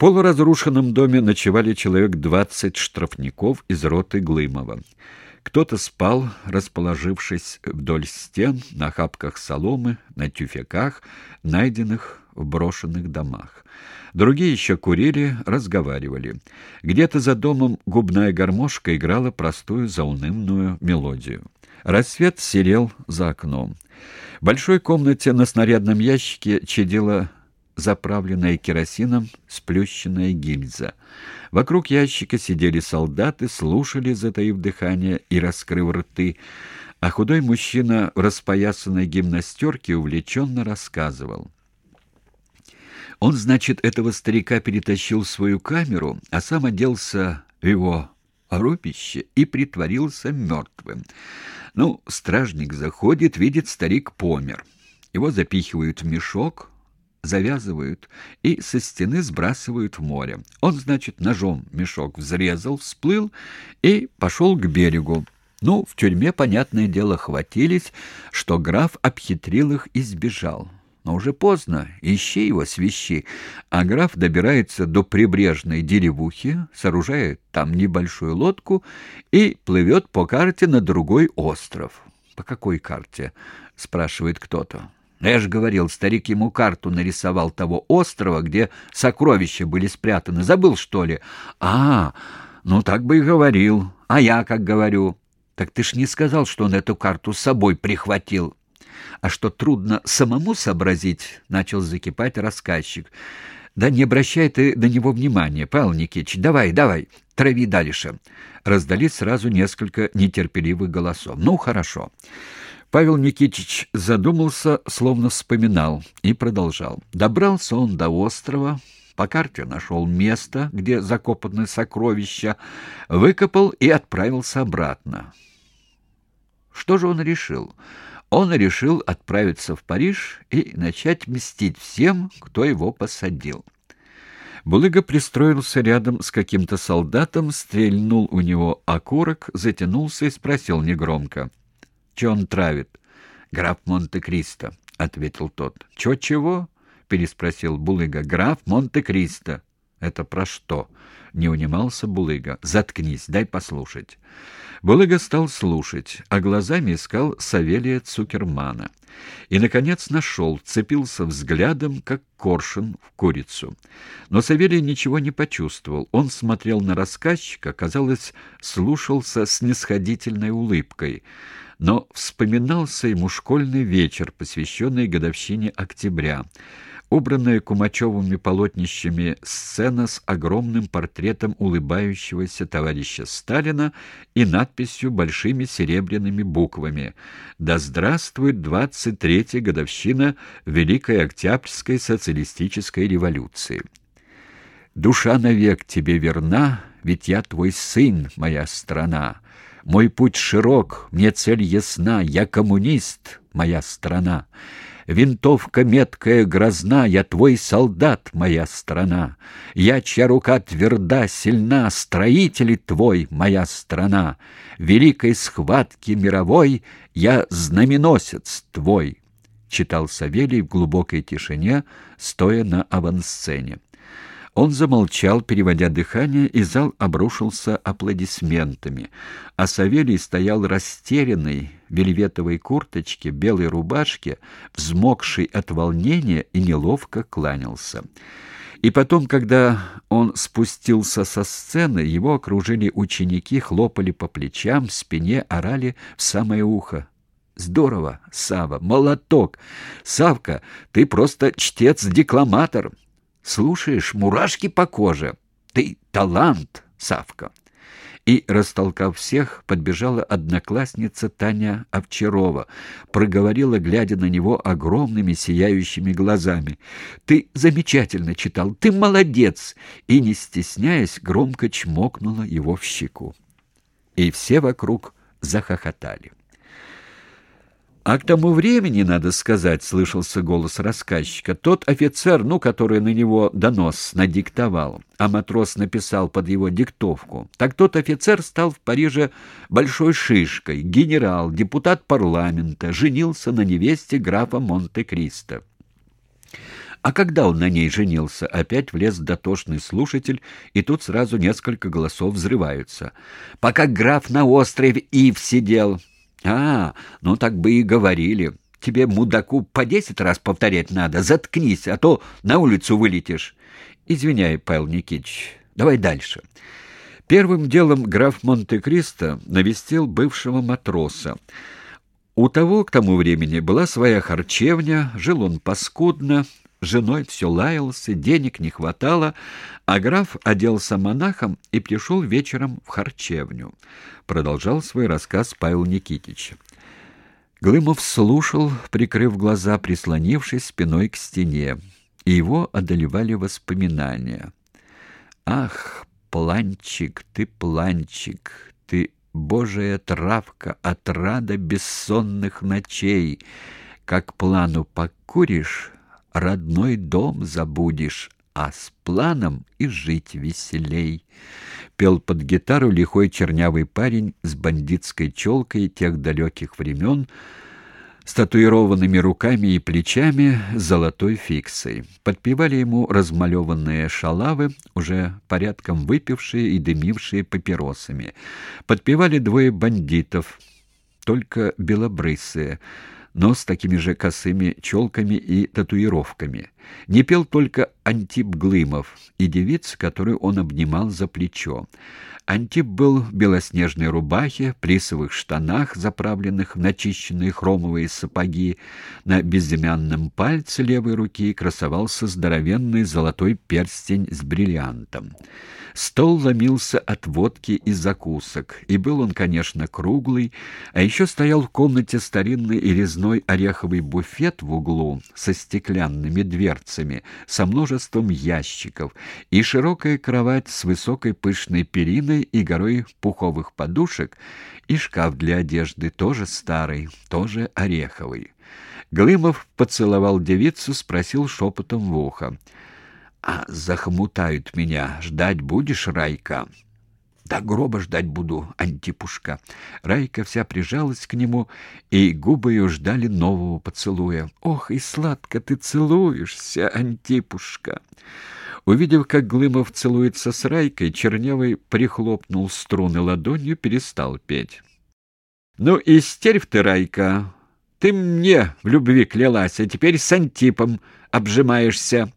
полуразрушенном доме ночевали человек двадцать штрафников из роты Глымова. Кто-то спал, расположившись вдоль стен, на хапках соломы, на тюфяках, найденных в брошенных домах. Другие еще курили, разговаривали. Где-то за домом губная гармошка играла простую заунывную мелодию. Рассвет серел за окном. В большой комнате на снарядном ящике чадила заправленная керосином сплющенная гильза. Вокруг ящика сидели солдаты, слушали, затаив дыхание и раскрыв рты, а худой мужчина в распоясанной гимнастерке увлеченно рассказывал. Он, значит, этого старика перетащил в свою камеру, а сам оделся в его рубище и притворился мертвым. Ну, стражник заходит, видит, старик помер. Его запихивают в мешок, завязывают и со стены сбрасывают в море. Он, значит, ножом мешок взрезал, всплыл и пошел к берегу. Ну, в тюрьме, понятное дело, хватились, что граф обхитрил их и сбежал. Но уже поздно, ищи его свищи. А граф добирается до прибрежной деревухи, сооружает там небольшую лодку и плывет по карте на другой остров. «По какой карте?» — спрашивает кто-то. Же говорил, старик ему карту нарисовал того острова, где сокровища были спрятаны. Забыл, что ли? А, ну так бы и говорил. А я как говорю? Так ты ж не сказал, что он эту карту с собой прихватил. А что трудно самому сообразить, начал закипать рассказчик. Да не обращай ты на него внимания, Павел Никитич. Давай, давай, трави дальше. Раздались сразу несколько нетерпеливых голосов. Ну, хорошо. Павел Никитич задумался, словно вспоминал, и продолжал. Добрался он до острова, по карте нашел место, где закопаны сокровища, выкопал и отправился обратно. Что же он решил? Он решил отправиться в Париж и начать мстить всем, кто его посадил. Булыга пристроился рядом с каким-то солдатом, стрельнул у него окурок, затянулся и спросил негромко. Че он травит? Граф Монте-Кристо, — ответил тот. Чё-чего? — переспросил Булыга. Граф Монте-Кристо. Это про что? Не унимался Булыга. Заткнись, дай послушать. Булыга стал слушать, а глазами искал Савелия Цукермана. И, наконец, нашел, цепился взглядом, как коршун в курицу. Но Савелий ничего не почувствовал. Он смотрел на рассказчика, казалось, слушался с нисходительной улыбкой — но вспоминался ему школьный вечер, посвященный годовщине октября, убранная кумачевыми полотнищами сцена с огромным портретом улыбающегося товарища Сталина и надписью большими серебряными буквами «Да здравствует 23-я годовщина Великой Октябрьской социалистической революции». «Душа навек тебе верна, ведь я твой сын, моя страна». Мой путь широк, мне цель ясна, я коммунист, моя страна. Винтовка меткая грозна, я твой солдат, моя страна. Я, чья рука тверда, сильна, строитель твой, моя страна. Великой схватки мировой я знаменосец твой. Читал Савелий в глубокой тишине, стоя на авансцене. Он замолчал, переводя дыхание, и зал обрушился аплодисментами. А Савелий стоял растерянный, в вельветовой курточке, белой рубашке, взмокший от волнения и неловко кланялся. И потом, когда он спустился со сцены, его окружили ученики, хлопали по плечам, спине, орали в самое ухо. Здорово, Сава, молоток. Савка, ты просто чтец-декламатор. Слушаешь, мурашки по коже. Ты талант, Савка. И, растолкав всех, подбежала одноклассница Таня Овчарова, проговорила, глядя на него огромными сияющими глазами. «Ты замечательно читал, ты молодец!» И, не стесняясь, громко чмокнула его в щеку. И все вокруг захохотали. А к тому времени, надо сказать, слышался голос рассказчика, тот офицер, ну, который на него донос надиктовал, а матрос написал под его диктовку, так тот офицер стал в Париже большой шишкой, генерал, депутат парламента, женился на невесте графа Монте-Кристо. А когда он на ней женился, опять влез дотошный слушатель, и тут сразу несколько голосов взрываются. «Пока граф на острове Ив сидел». «А, ну так бы и говорили. Тебе, мудаку, по десять раз повторять надо. Заткнись, а то на улицу вылетишь». «Извиняй, Павел Никитич, давай дальше». Первым делом граф Монте-Кристо навестил бывшего матроса. У того к тому времени была своя харчевня, жил он паскудно, женой все лаялся, денег не хватало, а граф оделся монахом и пришел вечером в харчевню. Продолжал свой рассказ Павел Никитич. Глымов слушал, прикрыв глаза, прислонившись спиной к стене, и его одолевали воспоминания. «Ах, планчик, ты планчик, ты божая травка, отрада бессонных ночей. Как плану покуришь, родной дом забудешь, а с планом и жить веселей. Пел под гитару лихой чернявый парень с бандитской челкой тех далеких времен, с татуированными руками и плечами золотой фиксой. Подпевали ему размалеванные шалавы, уже порядком выпившие и дымившие папиросами. Подпевали двое бандитов, только белобрысые, но с такими же косыми челками и татуировками. Не пел только Антип Глымов и девица, которую он обнимал за плечо. Антип был в белоснежной рубахе, плисовых штанах, заправленных в начищенные хромовые сапоги. На безымянном пальце левой руки красовался здоровенный золотой перстень с бриллиантом. Стол ломился от водки и закусок, и был он, конечно, круглый, а еще стоял в комнате старинный и резной ореховый буфет в углу со стеклянными дверцами, со множеством ящиков, и широкая кровать с высокой пышной периной и горой пуховых подушек, и шкаф для одежды тоже старый, тоже ореховый. Глымов поцеловал девицу, спросил шепотом в ухо — а захмутают меня. Ждать будешь, Райка? До гроба ждать буду, Антипушка. Райка вся прижалась к нему, и губы ее ждали нового поцелуя. Ох, и сладко ты целуешься, Антипушка. Увидев, как Глымов целуется с Райкой, Чернявый прихлопнул струны ладонью, перестал петь. «Ну и стервь ты, Райка! Ты мне в любви клялась, а теперь с Антипом обжимаешься!»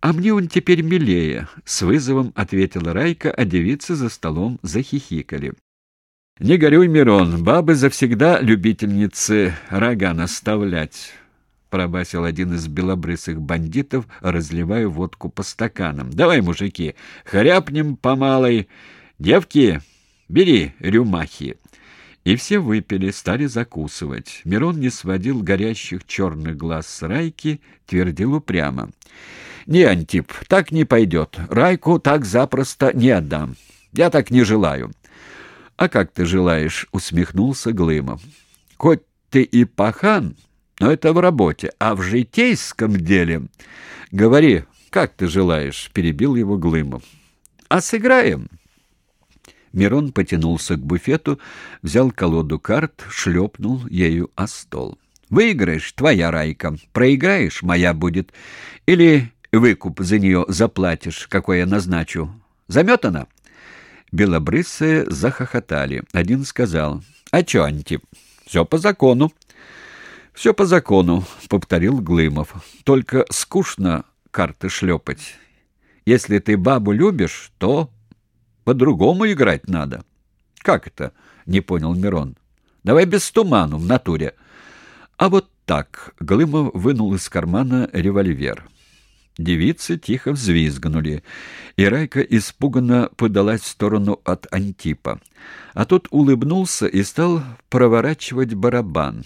«А мне он теперь милее», — с вызовом ответила Райка, а девицы за столом захихикали. «Не горюй, Мирон, бабы завсегда любительницы рога наставлять», — пробасил один из белобрысых бандитов, разливая водку по стаканам. «Давай, мужики, хряпнем по малой. Девки, бери рюмахи». И все выпили, стали закусывать. Мирон не сводил горящих черных глаз с Райки, твердил упрямо. «Не, Антип, так не пойдет. Райку так запросто не отдам. Я так не желаю». «А как ты желаешь?» — усмехнулся Глымов. «Хоть ты и пахан, но это в работе, а в житейском деле...» «Говори, как ты желаешь?» — перебил его Глымов. «А сыграем?» Мирон потянулся к буфету, взял колоду карт, шлепнул ею о стол. «Выиграешь — твоя райка, проиграешь — моя будет. Или выкуп за нее заплатишь, какой я назначу. Заметана?» Белобрысые захохотали. Один сказал, «А чё, Антип, все по закону». «Все по закону», — повторил Глымов. «Только скучно карты шлепать. Если ты бабу любишь, то по-другому играть надо». «Как это?» — не понял Мирон. «Давай без туману, в натуре». «А вот так». Глымов вынул из кармана револьвер. Девицы тихо взвизгнули, и Райка испуганно подалась в сторону от Антипа. А тот улыбнулся и стал проворачивать барабан.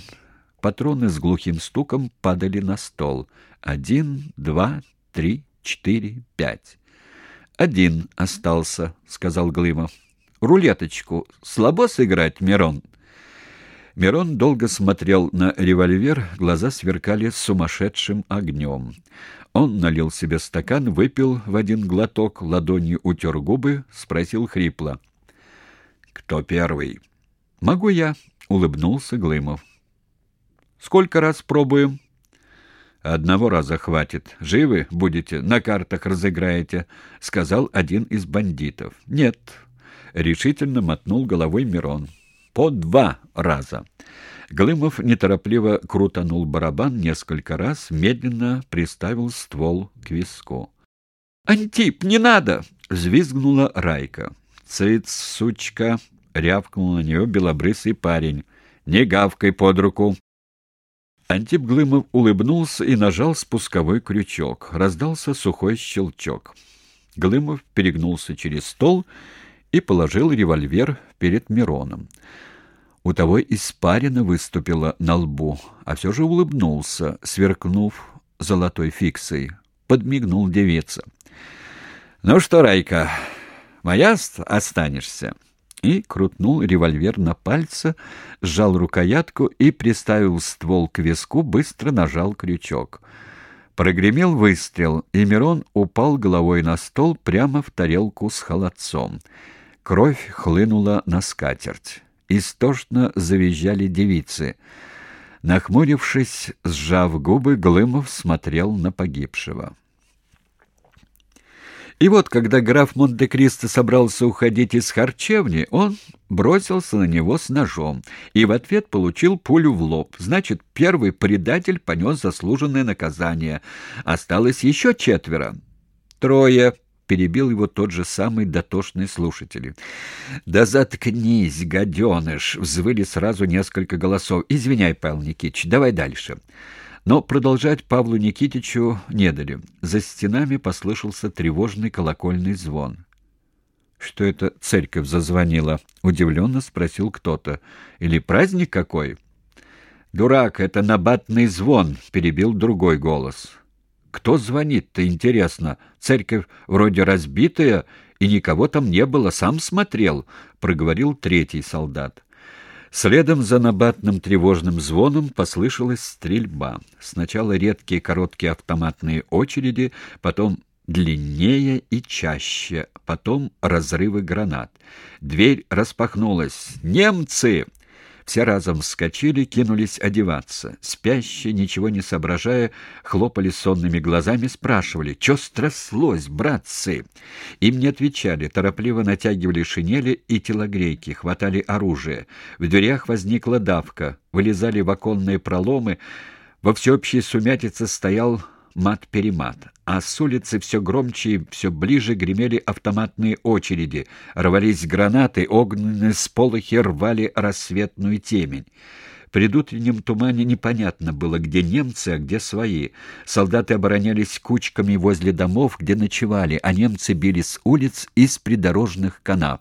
Патроны с глухим стуком падали на стол. Один, два, три, четыре, пять. «Один остался», — сказал Глымов. «Рулеточку слабо сыграть, Мирон?» Мирон долго смотрел на револьвер, глаза сверкали сумасшедшим огнем. Он налил себе стакан, выпил в один глоток, ладонью утер губы, спросил хрипло. «Кто первый?» «Могу я», — улыбнулся Глымов. «Сколько раз пробуем?» «Одного раза хватит. Живы будете, на картах разыграете», — сказал один из бандитов. «Нет», — решительно мотнул головой Мирон. «По два раза». Глымов неторопливо крутанул барабан несколько раз, медленно приставил ствол к виску. «Антип, не надо!» — взвизгнула Райка. «Цыц, сучка!» — рявкнул на нее белобрысый парень. «Не гавкой под руку!» Антип Глымов улыбнулся и нажал спусковой крючок. Раздался сухой щелчок. Глымов перегнулся через стол и положил револьвер перед Мироном. У того испарина выступила на лбу, а все же улыбнулся, сверкнув золотой фиксой. Подмигнул девица. «Ну что, Райка, моя останешься?» и крутнул револьвер на пальце, сжал рукоятку и приставил ствол к виску, быстро нажал крючок. Прогремел выстрел, и Мирон упал головой на стол прямо в тарелку с холодцом. Кровь хлынула на скатерть. Истошно завизжали девицы. Нахмурившись, сжав губы, Глымов смотрел на погибшего. И вот, когда граф Монте-Кристо собрался уходить из харчевни, он бросился на него с ножом и в ответ получил пулю в лоб. Значит, первый предатель понес заслуженное наказание. Осталось еще четверо. Трое. Перебил его тот же самый дотошный слушатель. «Да заткнись, гаденыш!» — взвыли сразу несколько голосов. «Извиняй, Павел Никитич, давай дальше». Но продолжать Павлу Никитичу не дали. За стенами послышался тревожный колокольный звон. «Что это церковь зазвонила?» — удивленно спросил кто-то. «Или праздник какой?» «Дурак, это набатный звон», — перебил другой голос. «Кто звонит-то, интересно? Церковь вроде разбитая, и никого там не было, сам смотрел», — проговорил третий солдат. Следом за набатным тревожным звоном послышалась стрельба. Сначала редкие короткие автоматные очереди, потом длиннее и чаще, потом разрывы гранат. Дверь распахнулась. «Немцы!» Все разом вскочили, кинулись одеваться. Спящие, ничего не соображая, хлопали сонными глазами, спрашивали, «Чё страслось, братцы?» Им не отвечали, торопливо натягивали шинели и телогрейки, хватали оружие. В дверях возникла давка, вылезали в оконные проломы. Во всеобщей сумятице стоял мат-перемат, а с улицы все громче и все ближе гремели автоматные очереди, рвались гранаты, огненные сполохи рвали рассветную темень. В предутреннем тумане непонятно было, где немцы, а где свои. Солдаты оборонялись кучками возле домов, где ночевали, а немцы били с улиц из придорожных канав.